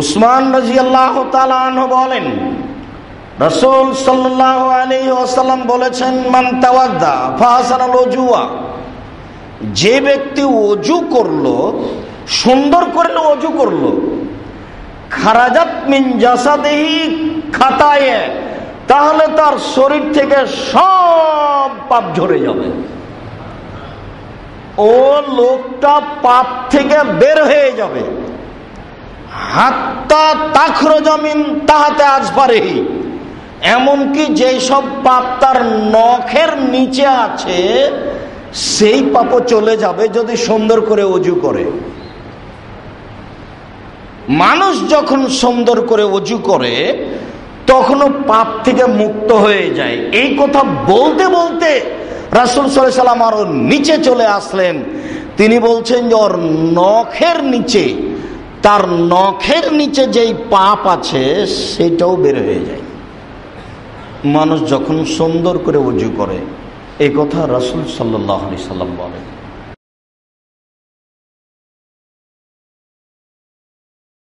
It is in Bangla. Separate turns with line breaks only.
উসমান রাজি আল্লাহ বলেন, রসুল সাল্লাহ আলী ওসাল্লাম বলেছেন, মান তাওয়াদ্দা অজুয়া যে ব্যক্তি অজু করল, সুন্দর করে অজু করল, খারাজাত মিন জাসাদেহি খাতায়, তাহলে তার শরীর থেকে সব পাপ ঝরে যাবে। ও লোকটা পাপ থেকে বের হয়ে যাবে। হাত্তা তাখর জমিন তাহাতে আজ পারেহি এমনকি যেসব পাপ তার নখের নিচে আছে, সেই পাপও চলে যাবে যদি সুন্দর করে অজু করে। মানুষ যখন সুন্দর করে অজু করে, তখনও পাপ থেকে মুক্ত হয়ে যায়। এই কথা বলতে বলতে রাসুল সাল্লাম আরও নিচে চলে আসলেন। তিনি বলছেন যে ওর নখের নিচে তার নখের নিচে যেই পাপ আছে, সেটাও বের হয়ে যায়। মানুষ যখন সুন্দর করে উজু করে এই কথা রসুল সাল্লাহ সাল্লাম বলেন।